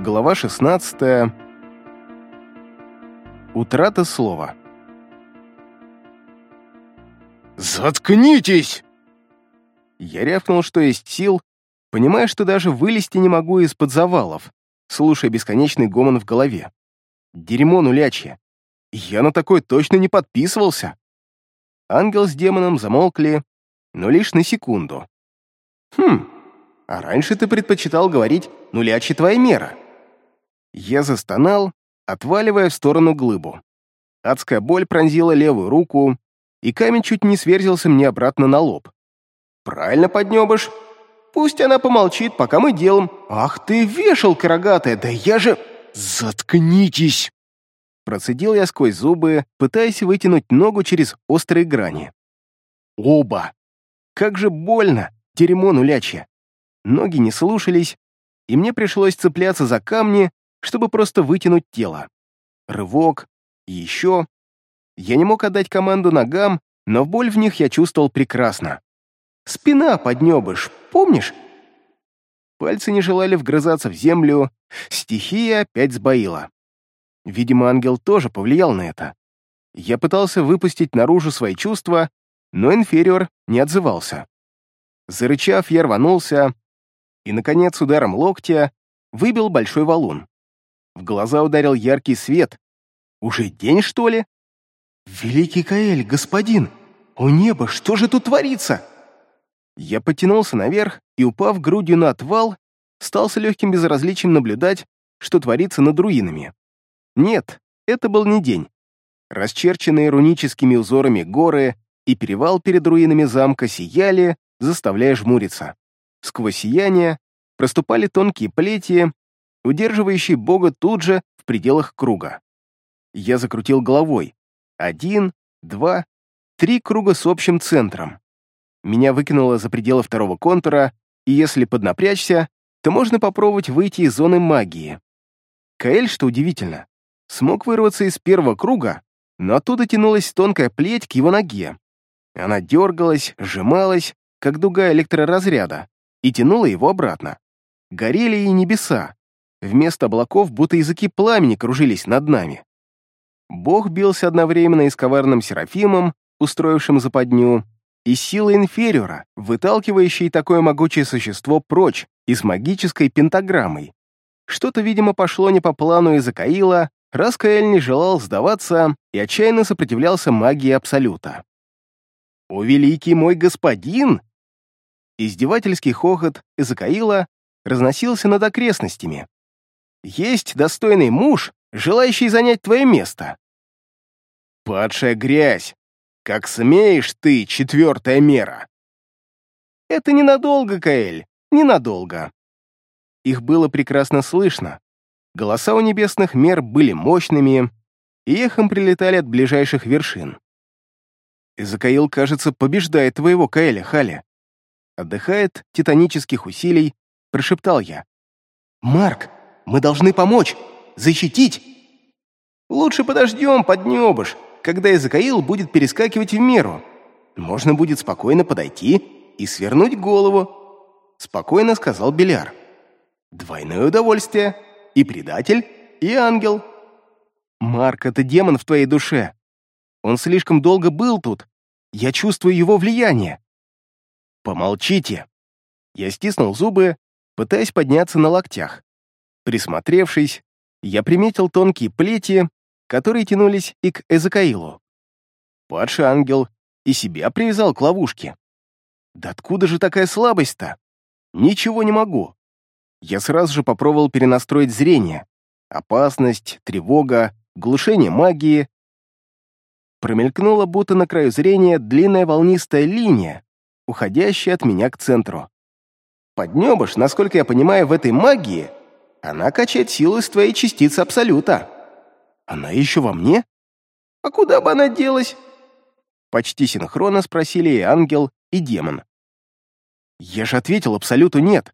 Глава 16. Утрата слова. «Заткнитесь!» Я рявкнул, что есть сил, понимая, что даже вылезти не могу из-под завалов, слушая бесконечный гомон в голове. Дерьмо нулячье. Я на такое точно не подписывался. Ангел с демоном замолкли, но лишь на секунду. Хм, а раньше ты предпочитал говорить «нулячья твоя мера». Я застонал, отваливая в сторону глыбу. Адская боль пронзила левую руку, и камень чуть не сверзился мне обратно на лоб. «Правильно, поднебыш. Пусть она помолчит, пока мы делаем. Ах ты, вешалка рогатая, да я же...» «Заткнитесь!» Процедил я сквозь зубы, пытаясь вытянуть ногу через острые грани. Оба! Как же больно, дерьмо нулячье. Ноги не слушались, и мне пришлось цепляться за камни, чтобы просто вытянуть тело. Рывок, еще. Я не мог отдать команду ногам, но боль в них я чувствовал прекрасно. Спина поднебыш, помнишь? Пальцы не желали вгрызаться в землю, стихия опять сбоила. Видимо, ангел тоже повлиял на это. Я пытался выпустить наружу свои чувства, но инфериор не отзывался. Зарычав, я рванулся и, наконец, ударом локтя выбил большой валун. В глаза ударил яркий свет. Уже день, что ли? «Великий Каэль, господин! О небо, что же тут творится?» Я потянулся наверх и, упав грудью на отвал, стал с легким безразличием наблюдать, что творится над руинами. Нет, это был не день. Расчерченные руническими узорами горы и перевал перед руинами замка сияли, заставляя жмуриться. Сквозь сияние проступали тонкие плети, удерживающий бога тут же в пределах круга. Я закрутил головой. Один, два, три круга с общим центром. Меня выкинуло за пределы второго контура, и если поднапрячься, то можно попробовать выйти из зоны магии. Каэль, что удивительно, смог вырваться из первого круга, но оттуда тянулась тонкая плеть к его ноге. Она дергалась, сжималась, как дуга электроразряда, и тянула его обратно. Горели и небеса, Вместо облаков будто языки пламени кружились над нами. Бог бился одновременно и с коварным Серафимом, устроившим западню, и силой инфериора, выталкивающей такое могучее существо прочь и с магической пентаграммой. Что-то, видимо, пошло не по плану из Акаила, раз Каэль не желал сдаваться и отчаянно сопротивлялся магии Абсолюта. «О, великий мой господин!» Издевательский хохот Изакаила разносился над окрестностями, есть достойный муж, желающий занять твое место. Падшая грязь! Как смеешь ты, четвертая мера! Это ненадолго, Каэль, ненадолго. Их было прекрасно слышно. Голоса у небесных мер были мощными, и эхом прилетали от ближайших вершин. Изакаил, кажется, побеждает твоего Каэля, Халя. Отдыхает титанических усилий, прошептал я. «Марк, мы должны помочь! Защитить!» «Лучше подождем, поднебыш, когда Изакаил будет перескакивать в меру. Можно будет спокойно подойти и свернуть голову», — спокойно сказал Беляр. «Двойное удовольствие. И предатель, и ангел». «Марк, это демон в твоей душе. Он слишком долго был тут. Я чувствую его влияние». «Помолчите». Я стиснул зубы, пытаясь подняться на локтях. Присмотревшись, я приметил тонкие плети, которые тянулись и к Эзекаилу. Падший ангел и себя привязал к ловушке. Да откуда же такая слабость-то? Ничего не могу. Я сразу же попробовал перенастроить зрение. Опасность, тревога, глушение магии. Промелькнула будто на краю зрения длинная волнистая линия, уходящая от меня к центру. Поднебыш, насколько я понимаю, в этой магии она качает силу из твоей частицы Абсолюта. Она еще во мне? А куда бы она делась? Почти синхронно спросили и ангел, и демон. Я же ответил Абсолюту нет.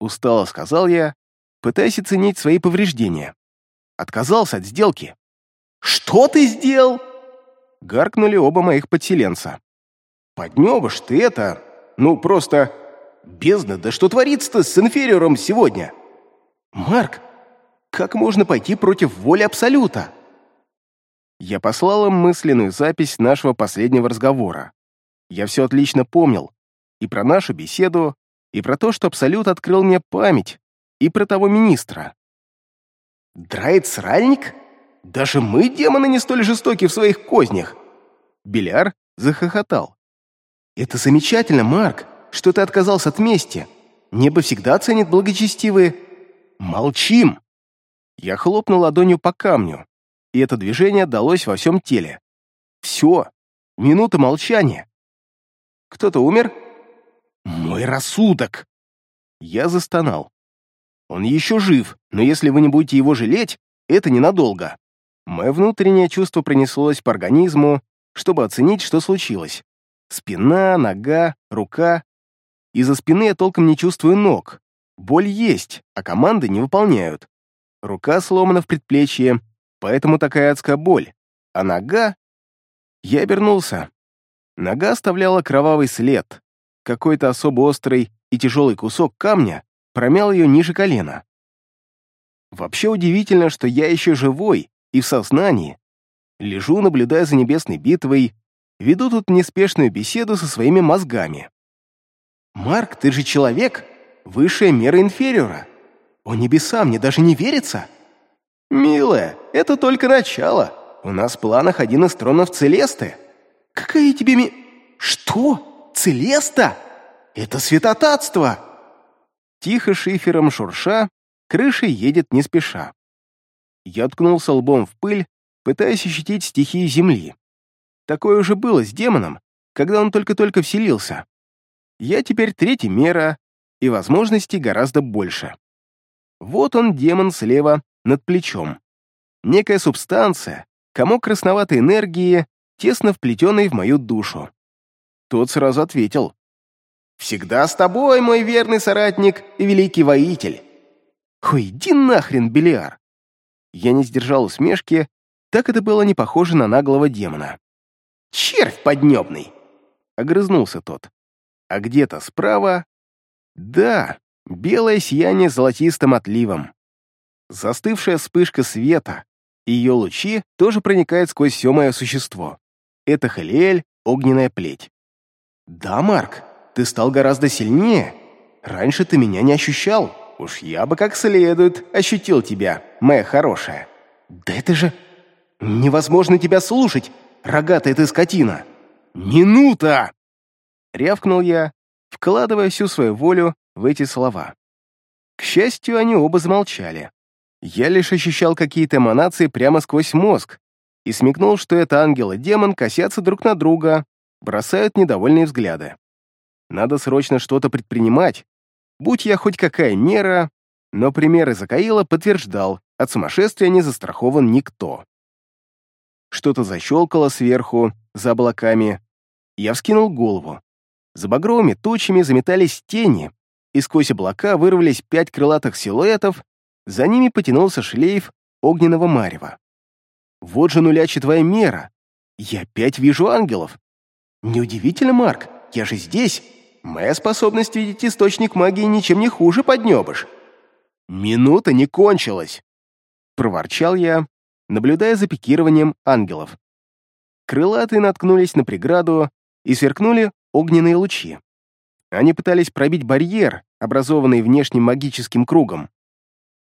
Устало сказал я, пытаясь оценить свои повреждения. Отказался от сделки. «Что ты сделал?» Гаркнули оба моих подселенца. «Поднебыш ты это... Ну, просто... Бездна, да что творится-то с инфериором сегодня?» «Марк, Как можно пойти против воли Абсолюта? Я послал им мысленную запись нашего последнего разговора. Я все отлично помнил. И про нашу беседу, и про то, что Абсолют открыл мне память, и про того министра. Драйд сральник? Даже мы, демоны, не столь жестоки в своих кознях. Беляр захохотал. Это замечательно, Марк, что ты отказался от мести. Небо всегда ценит благочестивые. Молчим! Я хлопнул ладонью по камню, и это движение далось во всем теле. Все. Минута молчания. Кто-то умер? Мой рассудок! Я застонал. Он еще жив, но если вы не будете его жалеть, это ненадолго. Мое внутреннее чувство принеслось по организму, чтобы оценить, что случилось. Спина, нога, рука. Из-за спины я толком не чувствую ног. Боль есть, а команды не выполняют. Рука сломана в предплечье, поэтому такая адская боль. А нога... Я обернулся. Нога оставляла кровавый след. Какой-то особо острый и тяжелый кусок камня промял ее ниже колена. Вообще удивительно, что я еще живой и в сознании. Лежу, наблюдая за небесной битвой, веду тут неспешную беседу со своими мозгами. «Марк, ты же человек, высшая мера инфериора. О небеса, мне даже не верится!» «Милая, это только начало. У нас в планах один из тронов Целесты». «Какая тебе ми...» «Что? Целеста? Это святотатство!» Тихо шифером шурша, крыша едет не спеша. Я ткнулся лбом в пыль, пытаясь ощутить стихии земли. Такое уже было с демоном, когда он только-только вселился. Я теперь третья мера, и возможностей гораздо больше. Вот он, демон слева, над плечом. Некая субстанция, комок красноватой энергии, тесно вплетенный в мою душу. Тот сразу ответил. Всегда с тобой, мой верный соратник и великий воитель. Ой, иди нахрен, Белиар. Я не сдержал усмешки, так это было не похоже на наглого демона. Червь поднебный! Огрызнулся тот. А где-то справа... Да, белое сияние с золотистым отливом. Застывшая вспышка света, и ее лучи тоже проникают сквозь все мое существо. Это Халиэль, огненная плеть. Да, Марк, ты стал гораздо сильнее. Раньше ты меня не ощущал. Уж я бы как следует ощутил тебя, моя хорошая. Да это же... Невозможно тебя слушать, рогатая ты скотина. Минута! Рявкнул я, вкладывая всю свою волю в эти слова. К счастью, они оба замолчали. Я лишь ощущал какие-то эманации прямо сквозь мозг и смекнул, что это ангел и демон косятся друг на друга, бросают недовольные взгляды. Надо срочно что-то предпринимать. Будь я хоть какая мера, но пример из Акаила подтверждал, от сумасшествия не застрахован никто. Что-то защелкало сверху, за облаками. Я вскинул голову. За багровыми тучами заметались тени, и сквозь облака вырвались пять крылатых силуэтов, за ними потянулся шлейф огненного марева. Вот же нулячи твоя мера. Я опять вижу ангелов. Неудивительно, Марк, я же здесь. Моя способность видеть источник магии ничем не хуже поднебыш. Минута не кончилась. Проворчал я, наблюдая за пикированием ангелов. Крылатые наткнулись на преграду и сверкнули огненные лучи. Они пытались пробить барьер, образованный внешним магическим кругом.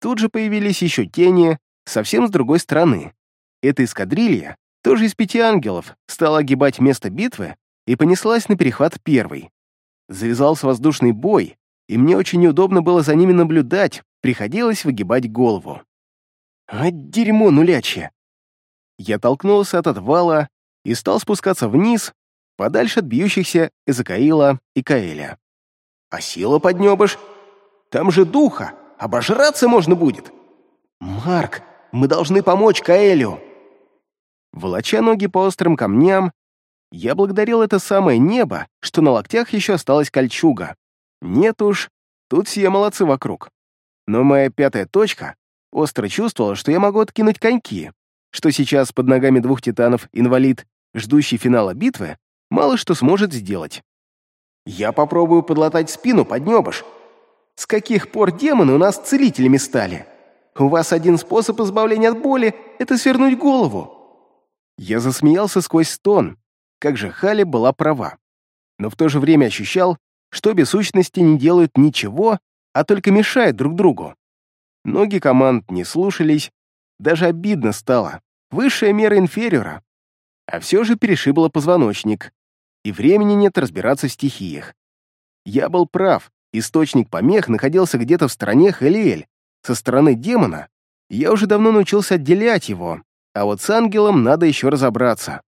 Тут же появились еще тени, совсем с другой стороны. Эта эскадрилья, тоже из пяти ангелов, стала огибать место битвы и понеслась на перехват первой. Завязался воздушный бой, и мне очень неудобно было за ними наблюдать, приходилось выгибать голову. А дерьмо нулячье! Я толкнулся от отвала и стал спускаться вниз, подальше от бьющихся Эзакаила и Каэля. А сила поднебыш? Там же духа, обожраться можно будет. Марк, мы должны помочь Каэлю. Волоча ноги по острым камням, я благодарил это самое небо, что на локтях еще осталась кольчуга. Нет уж, тут все молодцы вокруг. Но моя пятая точка остро чувствовала, что я могу откинуть коньки, что сейчас под ногами двух титанов инвалид, ждущий финала битвы, мало что сможет сделать. Я попробую подлатать спину под небыш. С каких пор демоны у нас целителями стали? У вас один способ избавления от боли — это свернуть голову». Я засмеялся сквозь стон. Как же Хали была права. Но в то же время ощущал, что обе сущности не делают ничего, а только мешают друг другу. Ноги команд не слушались, даже обидно стало. Высшая мера инфериора. А все же перешибло позвоночник, и времени нет разбираться в стихиях. Я был прав, источник помех находился где-то в стороне Хелиэль. Со стороны демона я уже давно научился отделять его, а вот с ангелом надо еще разобраться.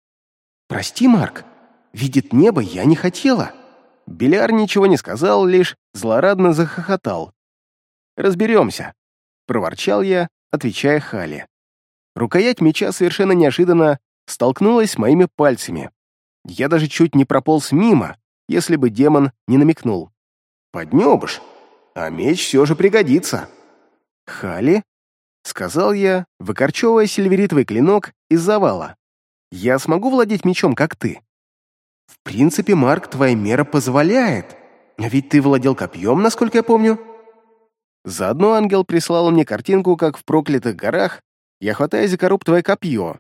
«Прости, Марк, видит небо я не хотела». Беляр ничего не сказал, лишь злорадно захохотал. «Разберемся», — проворчал я, отвечая Хали. Рукоять меча совершенно неожиданно столкнулась с моими пальцами. Я даже чуть не прополз мимо, если бы демон не намекнул. «Поднебыш, а меч все же пригодится». «Хали?» — сказал я, выкорчевывая сильверитовый клинок из завала. «Я смогу владеть мечом, как ты?» «В принципе, Марк, твоя мера позволяет. Ведь ты владел копьем, насколько я помню». Заодно ангел прислал мне картинку, как в проклятых горах я хватаю за коруптовое копье.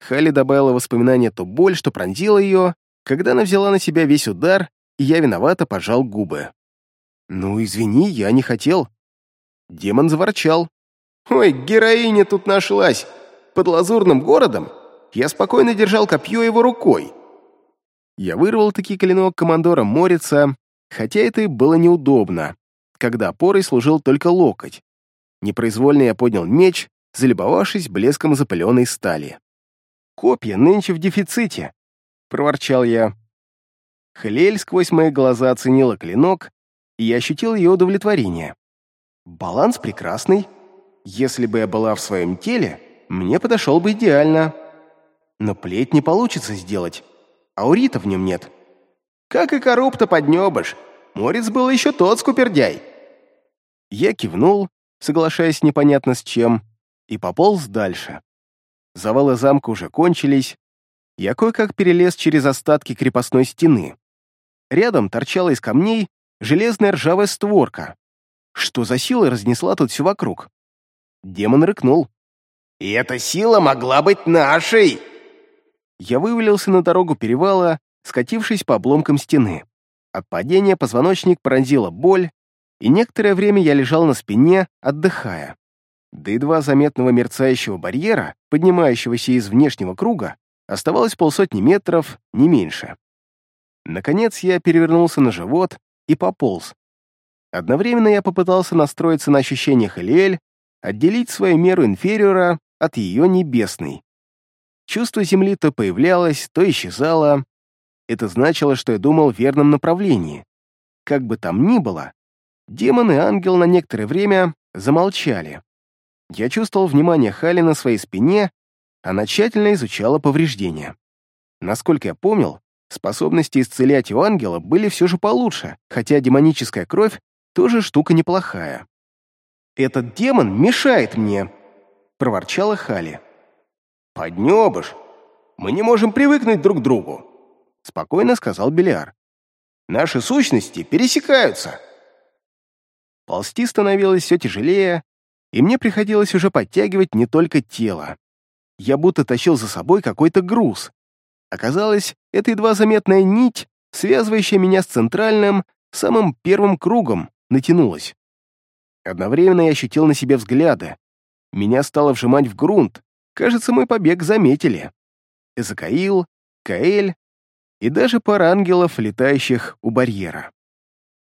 Хали добавила воспоминание ту боль, что пронзила ее, когда она взяла на себя весь удар, и я виновато пожал губы. «Ну, извини, я не хотел». Демон заворчал. «Ой, героиня тут нашлась! Под лазурным городом я спокойно держал копье его рукой». Я вырвал таки клинок командора Морица, хотя это и было неудобно, когда опорой служил только локоть. Непроизвольно я поднял меч, залюбовавшись блеском запыленной стали. «Копья нынче в дефиците», — проворчал я. Хлель сквозь мои глаза оценила клинок, и я ощутил ее удовлетворение. Баланс прекрасный. Если бы я была в своем теле, мне подошел бы идеально. Но плеть не получится сделать. Аурита в нем нет. Как и коррупта поднебыш. Морец был еще тот скупердяй. Я кивнул, соглашаясь непонятно с чем, и пополз дальше. Завалы замка уже кончились. Я кое-как перелез через остатки крепостной стены. Рядом торчала из камней железная ржавая створка. Что за сила разнесла тут все вокруг? Демон рыкнул. «И эта сила могла быть нашей!» Я вывалился на дорогу перевала, скатившись по обломкам стены. От падения позвоночник пронзила боль, и некоторое время я лежал на спине, отдыхая. До едва заметного мерцающего барьера, поднимающегося из внешнего круга, оставалось полсотни метров, не меньше. Наконец я перевернулся на живот и пополз. Одновременно я попытался настроиться на ощущениях Элиэль, отделить свою меру инфериора от ее небесной. Чувство Земли то появлялось, то исчезало. Это значило, что я думал в верном направлении. Как бы там ни было, демон и ангел на некоторое время замолчали. Я чувствовал внимание Хали на своей спине, она тщательно изучала повреждения. Насколько я помнил, способности исцелять у ангела были все же получше, хотя демоническая кровь тоже штука неплохая. «Этот демон мешает мне», — проворчала Хали. «Поднебыш! Мы не можем привыкнуть друг к другу», — спокойно сказал Белиар. «Наши сущности пересекаются». Ползти становилось все тяжелее, и мне приходилось уже подтягивать не только тело. Я будто тащил за собой какой-то груз. Оказалось, это едва заметная нить, связывающая меня с центральным, самым первым кругом, натянулась. Одновременно я ощутил на себе взгляды. Меня стало вжимать в грунт, Кажется, мой побег заметили. Эзакаил, Каэль и даже пара ангелов, летающих у барьера.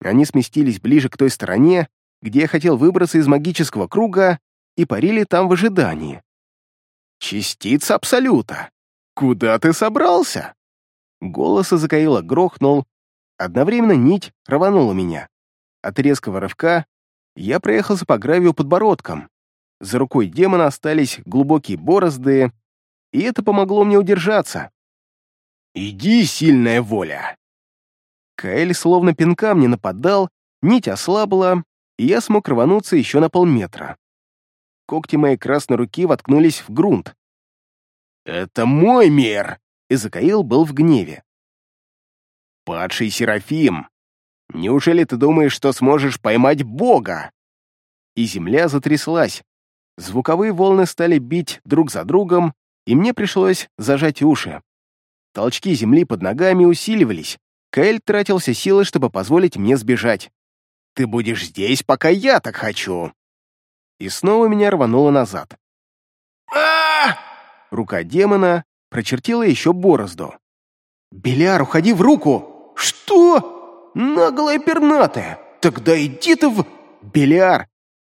Они сместились ближе к той стороне, где я хотел выбраться из магического круга, и парили там в ожидании. «Частица Абсолюта! Куда ты собрался?» Голос Эзакаила грохнул, одновременно нить рванула меня. От резкого рывка я проехался по гравию подбородком, за рукой демона остались глубокие борозды, и это помогло мне удержаться. «Иди, сильная воля!» Каэль словно пинка мне нападал, нить ослабла, и я смог рвануться еще на полметра. Когти моей красной руки воткнулись в грунт. «Это мой мир!» — Изакаил был в гневе. «Падший Серафим! Неужели ты думаешь, что сможешь поймать Бога?» И земля затряслась, Звуковые волны стали бить друг за другом, и мне пришлось зажать уши. Толчки земли под ногами усиливались. Каэль тратил все силы, чтобы позволить мне сбежать. «Ты будешь здесь, пока я так хочу!» И снова меня рвануло назад. а Рука демона прочертила еще борозду. «Беляр, уходи в руку!» «Что? Наглая пернатая! Тогда иди ты в...» «Беляр,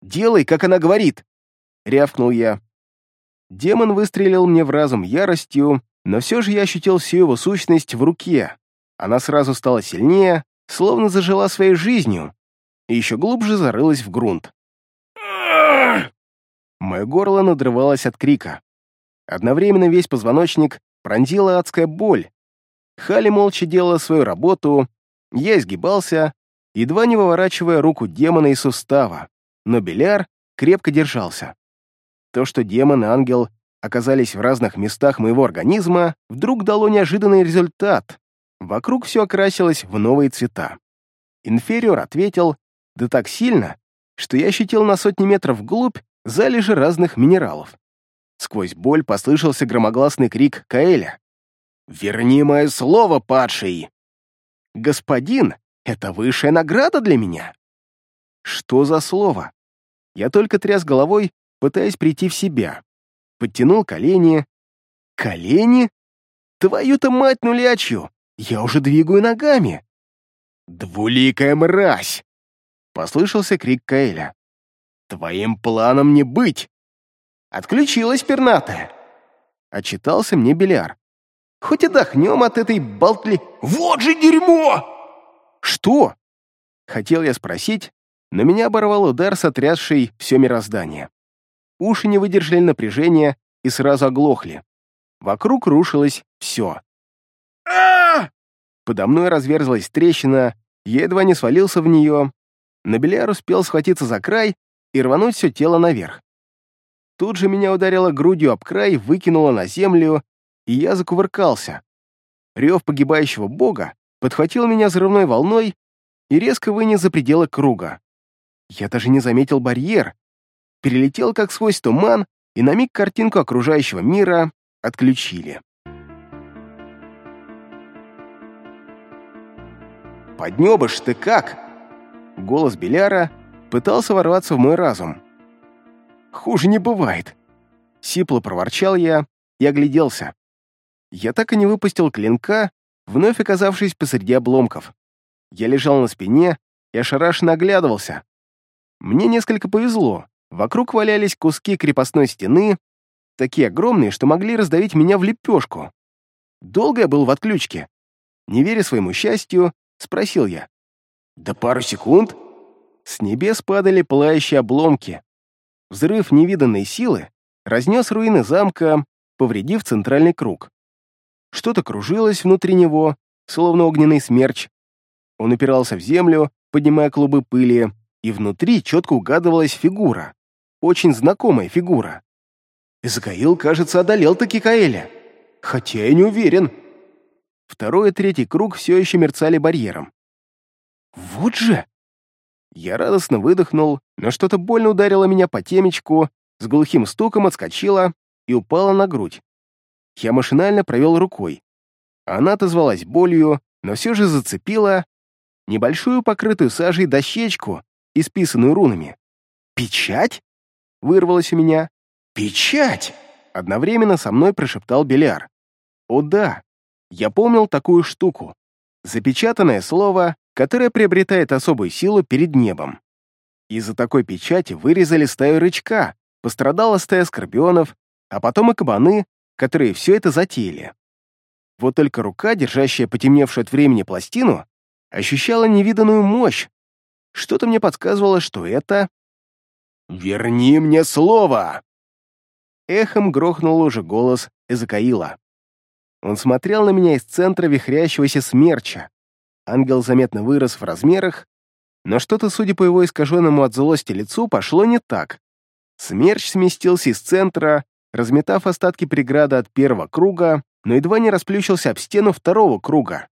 делай, как она говорит!» — рявкнул я. Демон выстрелил мне в разум яростью, но все же я ощутил всю его сущность в руке. Она сразу стала сильнее, словно зажила своей жизнью, и еще глубже зарылась в грунт. Мое горло надрывалось от крика. Одновременно весь позвоночник пронзила адская боль. Хали молча делала свою работу, я изгибался, едва не выворачивая руку демона из сустава, но Беляр крепко держался. То, что демон и ангел оказались в разных местах моего организма, вдруг дало неожиданный результат. Вокруг все окрасилось в новые цвета. Инфериор ответил, да так сильно, что я ощутил на сотни метров вглубь залежи разных минералов. Сквозь боль послышался громогласный крик Каэля. «Верни мое слово, падший!» «Господин, это высшая награда для меня!» «Что за слово?» Я только тряс головой, пытаясь прийти в себя. Подтянул колени. «Колени? Твою-то мать нулячью! Я уже двигаю ногами!» «Двуликая мразь!» — послышался крик Каэля. «Твоим планом не быть!» «Отключилась пернатая!» — отчитался мне Беляр. «Хоть отдохнем от этой болтли...» «Вот же дерьмо!» «Что?» — хотел я спросить, но меня оборвал удар, сотрясший все мироздание. Уши не выдержали напряжения и сразу оглохли. Вокруг рушилось все. а Подо мной разверзлась трещина, я едва не свалился в нее, но Беляр успел схватиться за край и рвануть все тело наверх. Тут же меня ударило грудью об край, выкинуло на землю, и я закувыркался. Рев погибающего бога подхватил меня взрывной волной и резко вынес за пределы круга. Я даже не заметил барьер, перелетел как сквозь туман, и на миг картинку окружающего мира отключили. «Поднебыш ты как?» Голос Беляра пытался ворваться в мой разум. «Хуже не бывает!» Сипло проворчал я и огляделся. Я так и не выпустил клинка, вновь оказавшись посреди обломков. Я лежал на спине и ошарашенно оглядывался. Мне несколько повезло. Вокруг валялись куски крепостной стены, такие огромные, что могли раздавить меня в лепешку. Долго я был в отключке. Не веря своему счастью, спросил я. «Да пару секунд?» С небес падали пылающие обломки. Взрыв невиданной силы разнес руины замка, повредив центральный круг. Что-то кружилось внутри него, словно огненный смерч. Он упирался в землю, поднимая клубы пыли, и внутри четко угадывалась фигура. Очень знакомая фигура. Изгаил, кажется, одолел таки Каэля. Хотя я не уверен. Второй и третий круг все еще мерцали барьером. Вот же! Я радостно выдохнул, но что-то больно ударило меня по темечку, с глухим стуком отскочила и упала на грудь. Я машинально провел рукой. Она отозвалась болью, но все же зацепила небольшую покрытую сажей дощечку, исписанную рунами. «Печать?» — вырвалось у меня. «Печать!» — одновременно со мной прошептал Беляр. «О да, я помнил такую штуку. Запечатанное слово, которое приобретает особую силу перед небом. Из-за такой печати вырезали стаю рычка, пострадала стая скорпионов, а потом и кабаны, которые все это затеяли. Вот только рука, держащая потемневшую от времени пластину, ощущала невиданную мощь, что-то мне подсказывало, что это... «Верни мне слово!» Эхом грохнул уже голос Эзекаила. Он смотрел на меня из центра вихрящегося смерча. Ангел заметно вырос в размерах, но что-то, судя по его искаженному от злости лицу, пошло не так. Смерч сместился из центра, разметав остатки преграды от первого круга, но едва не расплющился об стену второго круга.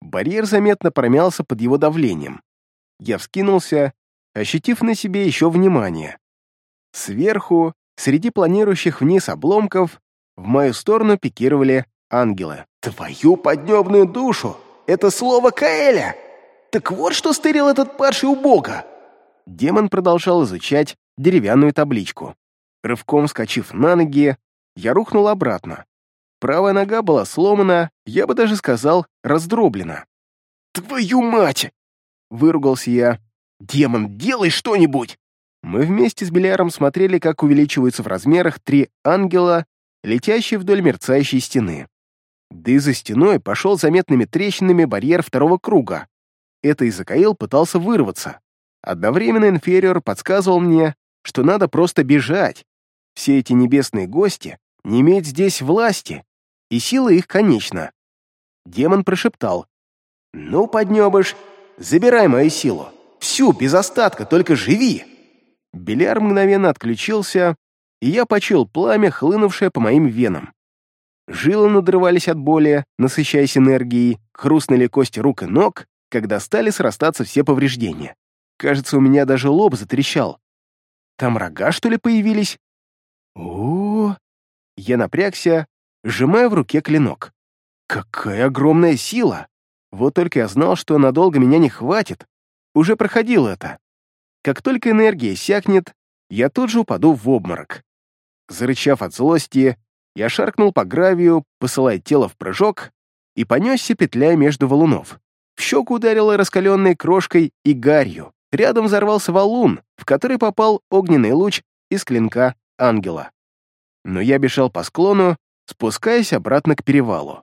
Барьер заметно промялся под его давлением. Я вскинулся, ощутив на себе еще внимание. Сверху Среди планирующих вниз обломков в мою сторону пикировали ангелы. «Твою поднебную душу! Это слово Каэля! Так вот что стырил этот падший у бога!» Демон продолжал изучать деревянную табличку. Рывком скачив на ноги, я рухнул обратно. Правая нога была сломана, я бы даже сказал, раздроблена. «Твою мать!» — выругался я. «Демон, делай что-нибудь!» Мы вместе с Беляром смотрели, как увеличиваются в размерах три ангела, летящие вдоль мерцающей стены. Да и за стеной пошел заметными трещинами барьер второго круга. Это Изакаил пытался вырваться. Одновременно инфериор подсказывал мне, что надо просто бежать. Все эти небесные гости не имеют здесь власти, и сила их конечна. Демон прошептал. «Ну, поднебыш, забирай мою силу. Всю, без остатка, только живи!» Беляр мгновенно отключился, и я почел пламя, хлынувшее по моим венам. Жилы надрывались от боли, насыщаясь энергией, хрустнули кости рук и ног, когда стали срастаться все повреждения. Кажется, у меня даже лоб затрещал. Там рога, что ли, появились? О. Я напрягся, сжимая в руке клинок. Какая огромная сила! Вот только я знал, что надолго меня не хватит. Уже проходил это. Как только энергия иссякнет, я тут же упаду в обморок. Зарычав от злости, я шаркнул по гравию, посылая тело в прыжок, и понесся, петляя между валунов. В щеку ударило раскаленной крошкой и гарью. Рядом взорвался валун, в который попал огненный луч из клинка ангела. Но я бежал по склону, спускаясь обратно к перевалу.